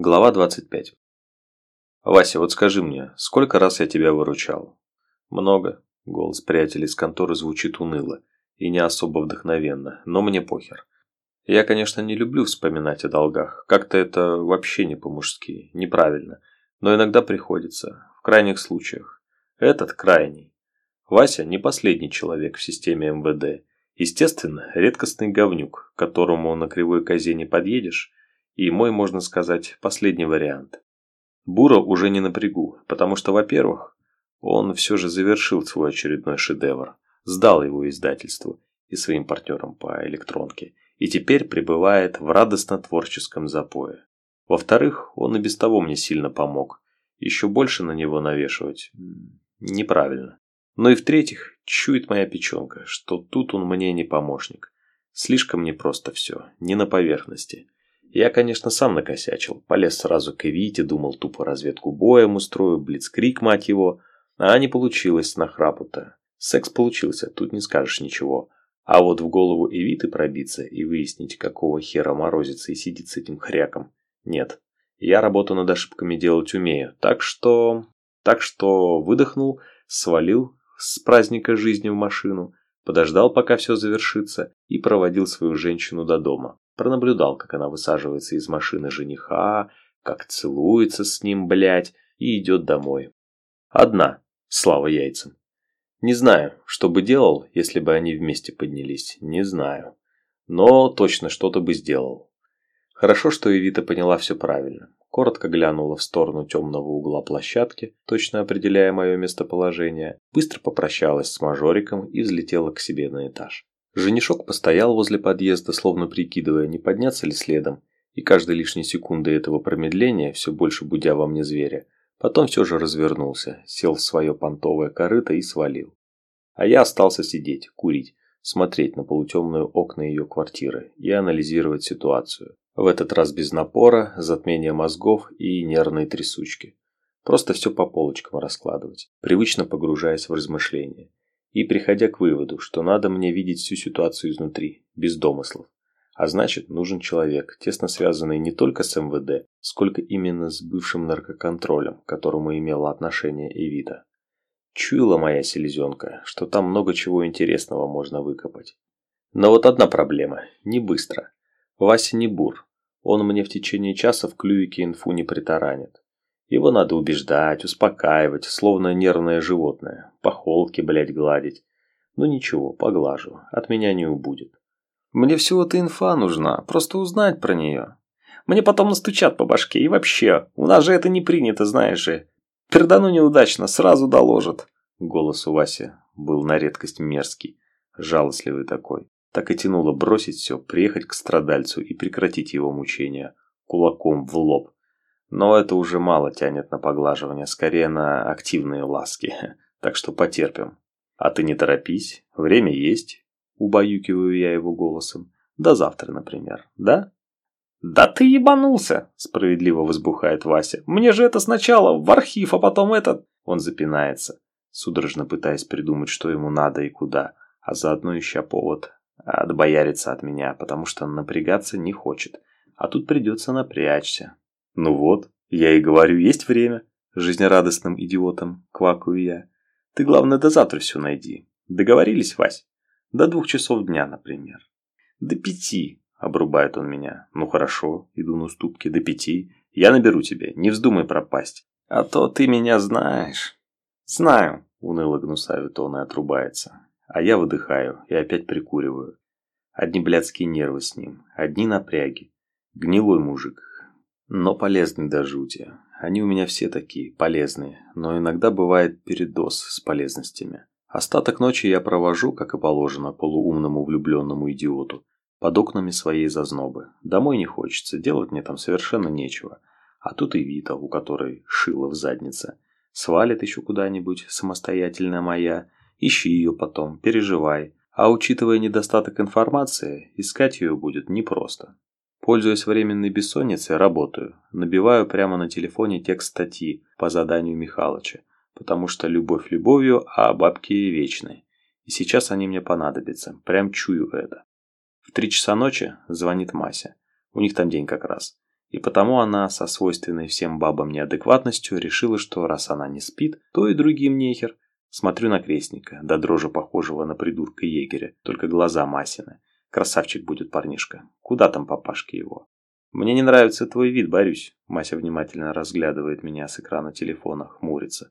Глава 25. «Вася, вот скажи мне, сколько раз я тебя выручал?» «Много». Голос приятеля из конторы звучит уныло и не особо вдохновенно, но мне похер. Я, конечно, не люблю вспоминать о долгах. Как-то это вообще не по-мужски, неправильно. Но иногда приходится, в крайних случаях. Этот крайний. Вася не последний человек в системе МВД. Естественно, редкостный говнюк, к которому на кривой козе не подъедешь, и мой, можно сказать, последний вариант. Бура уже не напрягу, потому что, во-первых, он все же завершил свой очередной шедевр, сдал его издательству и своим партнерам по электронке, и теперь пребывает в радостно-творческом запое. Во-вторых, он и без того мне сильно помог. Еще больше на него навешивать неправильно. Но и в-третьих, чует моя печенка, что тут он мне не помощник. Слишком непросто все, не на поверхности. Я, конечно, сам накосячил. Полез сразу к Эвите, думал тупо разведку боем устрою, блицкрик, мать его. А не получилось на храпу-то. Секс получился, тут не скажешь ничего. А вот в голову Эвиты пробиться и выяснить, какого хера морозится и сидит с этим хряком. Нет. Я работу над ошибками делать умею. Так что... Так что выдохнул, свалил с праздника жизни в машину, подождал, пока все завершится, и проводил свою женщину до дома. Пронаблюдал, как она высаживается из машины жениха, как целуется с ним, блядь, и идет домой. Одна, слава яйцам. Не знаю, что бы делал, если бы они вместе поднялись, не знаю. Но точно что-то бы сделал. Хорошо, что Эвита поняла все правильно. Коротко глянула в сторону темного угла площадки, точно определяя мое местоположение, быстро попрощалась с мажориком и взлетела к себе на этаж. Женишок постоял возле подъезда, словно прикидывая, не подняться ли следом, и каждой лишней секунды этого промедления, все больше будя во мне зверя, потом все же развернулся, сел в свое понтовое корыто и свалил. А я остался сидеть, курить, смотреть на полутемные окна ее квартиры и анализировать ситуацию. В этот раз без напора, затмения мозгов и нервной трясучки. Просто все по полочкам раскладывать, привычно погружаясь в размышления и приходя к выводу, что надо мне видеть всю ситуацию изнутри, без домыслов. А значит, нужен человек, тесно связанный не только с МВД, сколько именно с бывшим наркоконтролем, к которому имела отношение Эвита. Чуяла моя селезенка, что там много чего интересного можно выкопать. Но вот одна проблема – не быстро. Вася не бур. Он мне в течение часа в клювике инфу не притаранит. Его надо убеждать, успокаивать, словно нервное животное. По холке, блядь, гладить. Ну ничего, поглажу. От меня не убудет. Мне всего-то инфа нужна, просто узнать про нее. Мне потом настучат по башке. И вообще, у нас же это не принято, знаешь же. Пердану неудачно, сразу доложат. Голос у Васи был на редкость мерзкий, жалостливый такой. Так и тянуло бросить все, приехать к страдальцу и прекратить его мучения. Кулаком в лоб. Но это уже мало тянет на поглаживание, скорее на активные ласки. Так что потерпим. А ты не торопись, время есть. Убаюкиваю я его голосом. До завтра, например, да? «Да ты ебанулся!» – справедливо возбухает Вася. «Мне же это сначала в архив, а потом этот...» Он запинается, судорожно пытаясь придумать, что ему надо и куда, а заодно ища повод отбояриться от меня, потому что напрягаться не хочет. А тут придется напрячься. Ну вот, я и говорю, есть время. Жизнерадостным идиотом квакаю я. Ты, главное, до завтра все найди. Договорились, Вась? До двух часов дня, например. До пяти, обрубает он меня. Ну хорошо, иду на уступки. До пяти. Я наберу тебя, не вздумай пропасть. А то ты меня знаешь. Знаю, уныло гнусавит он и отрубается. А я выдыхаю и опять прикуриваю. Одни блядские нервы с ним, одни напряги. Гнилой мужик, но полезный до жути. Они у меня все такие, полезные, но иногда бывает передоз с полезностями. Остаток ночи я провожу, как и положено, полуумному влюбленному идиоту, под окнами своей зазнобы. Домой не хочется, делать мне там совершенно нечего. А тут и Вита, у которой шило в заднице. Свалит еще куда-нибудь, самостоятельная моя. Ищи ее потом, переживай. А учитывая недостаток информации, искать ее будет непросто. Пользуясь временной бессонницей, работаю. Набиваю прямо на телефоне текст статьи по заданию Михалыча, потому что любовь любовью, а бабки вечны. И сейчас они мне понадобятся. Прям чую это. В три часа ночи звонит Мася. У них там день как раз. И потому она со свойственной всем бабам неадекватностью решила, что раз она не спит, то и другим нехер. Смотрю на крестника, до дрожи похожего на придурка егеря, только глаза Масины. Красавчик будет парнишка. Куда там папашки его? Мне не нравится твой вид, Борюсь. Мася внимательно разглядывает меня с экрана телефона, хмурится.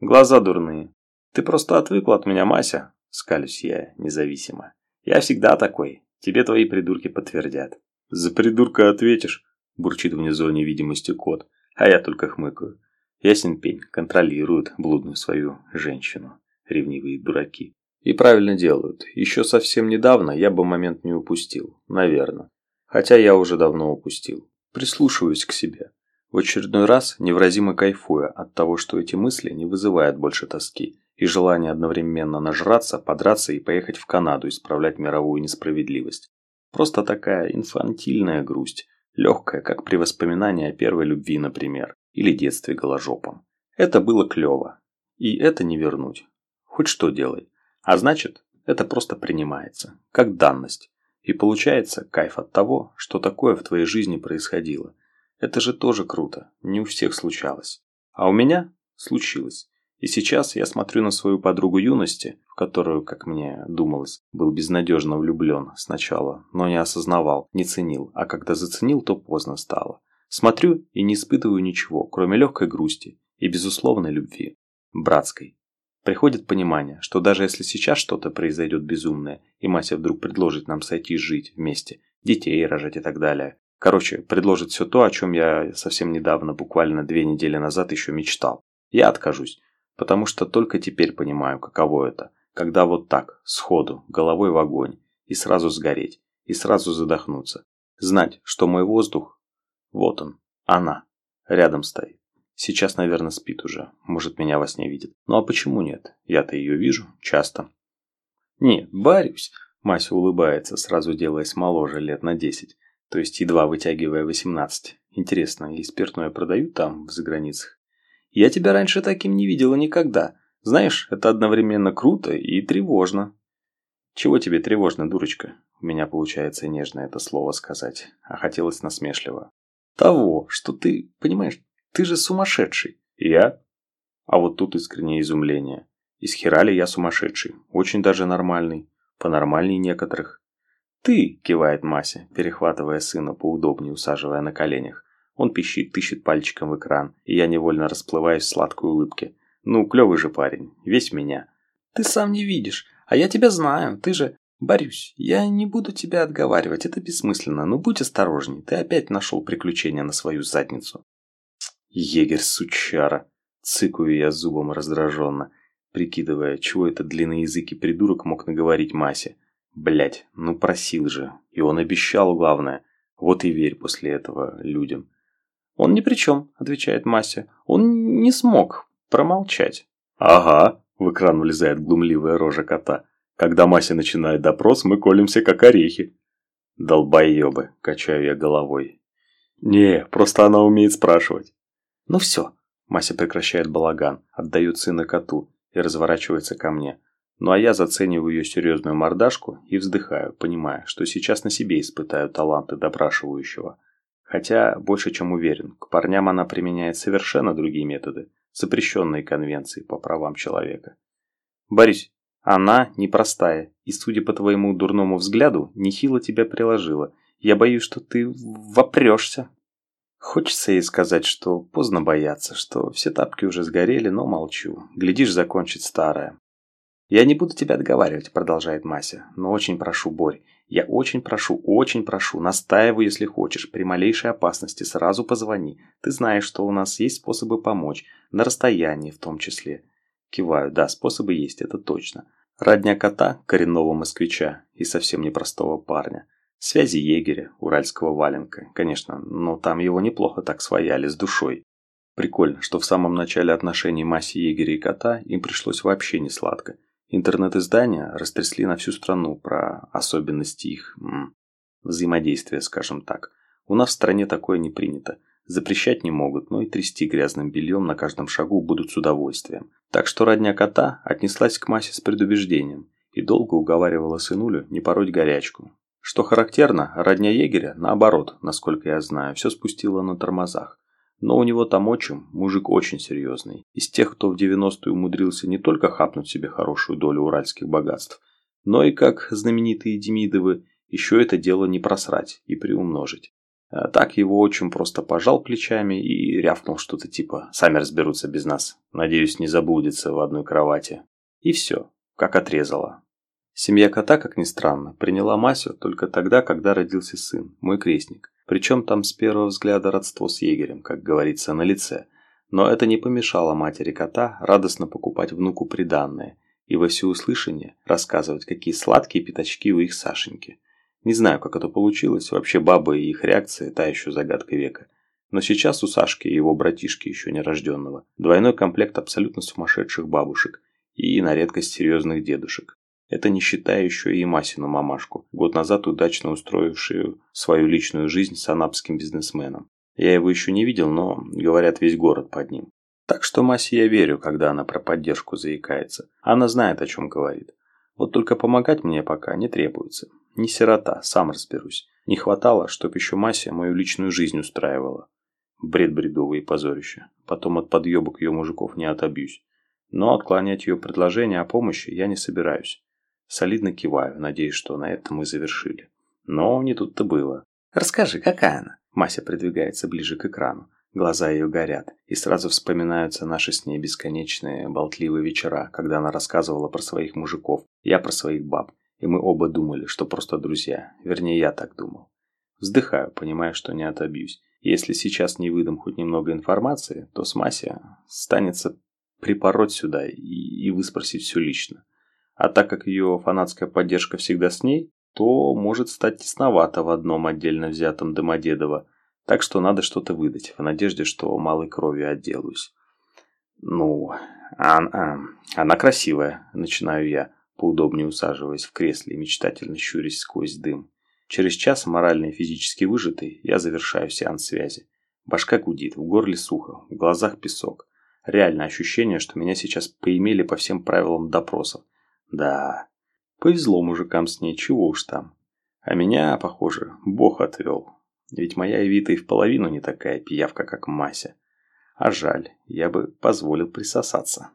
Глаза дурные. Ты просто отвыкла от меня, Мася. Скалюсь я, независимо. Я всегда такой. Тебе твои придурки подтвердят. За придурка ответишь, бурчит внизу невидимости кот. А я только хмыкаю. Ясен пень, контролируют блудную свою женщину. Ревнивые дураки. И правильно делают. Еще совсем недавно я бы момент не упустил. Наверное. Хотя я уже давно упустил. Прислушиваюсь к себе. В очередной раз невразимо кайфуя от того, что эти мысли не вызывают больше тоски и желание одновременно нажраться, подраться и поехать в Канаду исправлять мировую несправедливость. Просто такая инфантильная грусть, легкая, как при воспоминании о первой любви, например, или детстве голожопом. Это было клево. И это не вернуть. Хоть что делай. А значит, это просто принимается, как данность. И получается кайф от того, что такое в твоей жизни происходило. Это же тоже круто, не у всех случалось. А у меня случилось. И сейчас я смотрю на свою подругу юности, в которую, как мне думалось, был безнадежно влюблен сначала, но не осознавал, не ценил, а когда заценил, то поздно стало. Смотрю и не испытываю ничего, кроме легкой грусти и безусловной любви. Братской, Приходит понимание, что даже если сейчас что-то произойдет безумное, и Мася вдруг предложит нам сойти жить вместе, детей рожать и так далее. Короче, предложит все то, о чем я совсем недавно, буквально две недели назад еще мечтал. Я откажусь, потому что только теперь понимаю, каково это, когда вот так, сходу, головой в огонь, и сразу сгореть, и сразу задохнуться. Знать, что мой воздух, вот он, она, рядом стоит. Сейчас, наверное, спит уже. Может, меня во сне видит. Ну а почему нет? Я-то ее вижу. Часто. Нет, барюсь. Мася улыбается, сразу делаясь моложе лет на десять. То есть едва вытягивая восемнадцать. Интересно, и спиртное продают там, в заграницах? Я тебя раньше таким не видела никогда. Знаешь, это одновременно круто и тревожно. Чего тебе тревожно, дурочка? У меня получается нежно это слово сказать, а хотелось насмешливо. Того, что ты, понимаешь, ты же сумасшедший. Я? А вот тут искреннее изумление. Из хера ли я сумасшедший? Очень даже нормальный. Понормальней некоторых. Ты, кивает Мася, перехватывая сына поудобнее, усаживая на коленях. Он пищит, тыщет пальчиком в экран, и я невольно расплываюсь в сладкой улыбке. Ну, клевый же парень, весь меня. Ты сам не видишь, а я тебя знаю, ты же... Борюсь, я не буду тебя отговаривать, это бессмысленно, но будь осторожней, ты опять нашел приключения на свою задницу. Егерь сучара. Цыкаю я зубом раздраженно, прикидывая, чего этот длинноязыкий придурок мог наговорить Масе. Блять, ну просил же. И он обещал главное. Вот и верь после этого людям. «Он ни при чем», — отвечает Мася. «Он не смог промолчать». «Ага», — в экран влезает глумливая рожа кота. «Когда Мася начинает допрос, мы колемся как орехи». «Долбоебы», — качаю я головой. «Не, просто она умеет спрашивать». «Ну все!» Мася прекращает балаган, отдает сына коту и разворачивается ко мне. Ну а я зацениваю ее серьезную мордашку и вздыхаю, понимая, что сейчас на себе испытаю таланты допрашивающего. Хотя, больше чем уверен, к парням она применяет совершенно другие методы, запрещенные конвенцией по правам человека. Борис, она непростая, и, судя по твоему дурному взгляду, нехило тебя приложила. Я боюсь, что ты вопрешься. Хочется ей сказать, что поздно бояться, что все тапки уже сгорели, но молчу. Глядишь, закончит старое. «Я не буду тебя отговаривать», — продолжает Мася. «Но очень прошу, Борь, я очень прошу, очень прошу, настаиваю, если хочешь, при малейшей опасности сразу позвони. Ты знаешь, что у нас есть способы помочь, на расстоянии в том числе». Киваю, да, способы есть, это точно. Родня кота, коренного москвича и совсем непростого парня. Связи егеря, уральского валенка, конечно, но там его неплохо так свояли с душой. Прикольно, что в самом начале отношений Маси егеря и кота им пришлось вообще не сладко. Интернет-издания растрясли на всю страну про особенности их м, взаимодействия, скажем так. У нас в стране такое не принято. Запрещать не могут, но и трясти грязным бельем на каждом шагу будут с удовольствием. Так что родня кота отнеслась к Масе с предубеждением и долго уговаривала сынулю не пороть горячку, Что характерно, родня егеря, наоборот, насколько я знаю, все спустила на тормозах. Но у него там отчим, мужик очень серьезный. Из тех, кто в 90-е умудрился не только хапнуть себе хорошую долю уральских богатств, но и, как знаменитые Демидовы, еще это дело не просрать и приумножить. А так его отчим просто пожал плечами и рявкнул что-то типа «Сами разберутся без нас. Надеюсь, не заблудятся в одной кровати». И все, как отрезало. Семья кота, как ни странно, приняла Масю только тогда, когда родился сын, мой крестник. Причем там с первого взгляда родство с егерем, как говорится, на лице. Но это не помешало матери кота радостно покупать внуку приданное и во всеуслышание рассказывать, какие сладкие пятачки у их Сашеньки. Не знаю, как это получилось, вообще бабы и их реакция – та еще загадка века. Но сейчас у Сашки и его братишки еще нерожденного двойной комплект абсолютно сумасшедших бабушек и на редкость серьезных дедушек. Это не считая еще и Масину мамашку, год назад удачно устроившую свою личную жизнь с анапским бизнесменом. Я его еще не видел, но, говорят, весь город под ним. Так что Масе я верю, когда она про поддержку заикается. Она знает, о чем говорит. Вот только помогать мне пока не требуется. Не сирота, сам разберусь. Не хватало, чтоб еще Мася мою личную жизнь устраивала. Бред бредовый и позорище. Потом от подъебок ее мужиков не отобьюсь. Но отклонять ее предложение о помощи я не собираюсь. Солидно киваю, надеясь, что на этом мы завершили. Но не тут-то было. «Расскажи, какая она?» Мася придвигается ближе к экрану. Глаза ее горят, и сразу вспоминаются наши с ней бесконечные болтливые вечера, когда она рассказывала про своих мужиков, я про своих баб, и мы оба думали, что просто друзья. Вернее, я так думал. Вздыхаю, понимая, что не отобьюсь. Если сейчас не выдам хоть немного информации, то с Масей станется припороть сюда и, и выспросить все лично. А так как ее фанатская поддержка всегда с ней, то может стать тесновато в одном отдельно взятом Домодедово, так что надо что-то выдать, в надежде, что малой кровью отделаюсь. Ну, а, а, она красивая, начинаю я, поудобнее усаживаясь в кресле и мечтательно щурясь сквозь дым. Через час, морально и физически выжатый, я завершаю сеанс связи. Башка гудит, в горле сухо, в глазах песок. Реально ощущение, что меня сейчас поимели по всем правилам допросов. Да, повезло мужикам с ней, чего уж там. А меня, похоже, бог отвел. Ведь моя Эвита и в половину не такая пиявка, как Мася. А жаль, я бы позволил присосаться.